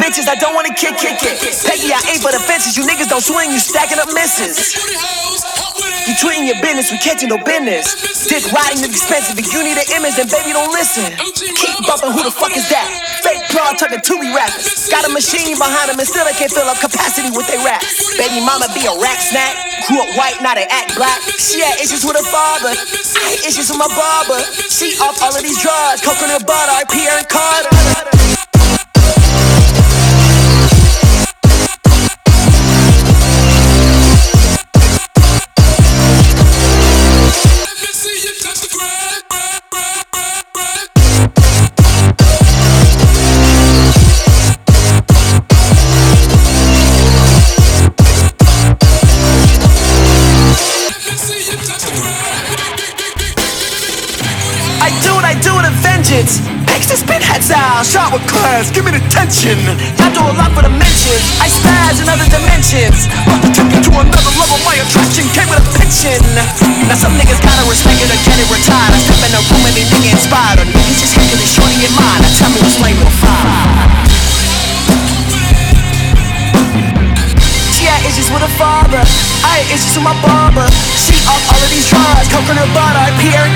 inches, I don't wanna kick, kick it. Peggy, I ain't for the fences. You niggas don't swing, you stacking up misses. You tweeting your business, we catching no business. Dick riding is expensive. If you need an image, then baby, don't listen. Keep bumping, who the fuck is that? Fake broad talking to me rappers. Got a machine behind them and still they can't fill up capacity with their rap. Baby mama be a rack snack. Grew up white, now they act black. She had issues with her father. I had issues with my barber. She off all of these drugs. Coconut butter, Pierre and out, Shot with class, give me the tension. I do a lot for the mentions. I spaz in other dimensions. To take you to another level. My attraction came with a pension. Now some niggas gotta respect it or get it retired. I step in the room and they nigga inspired. Or niggas just hacking the shorty in mind. Now tell me what's flame with fire. Had issues with her father. I had issues with my barber. She off all of these drugs. Coconut butter, Pierre and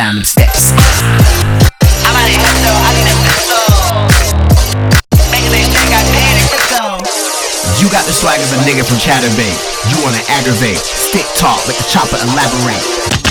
down them steps. I'm out of here, I need a pistol. Making they think I paid a crypto. You got the swag of a nigga from Chatter Bay. You wanna aggravate, stick talk, let the chopper elaborate.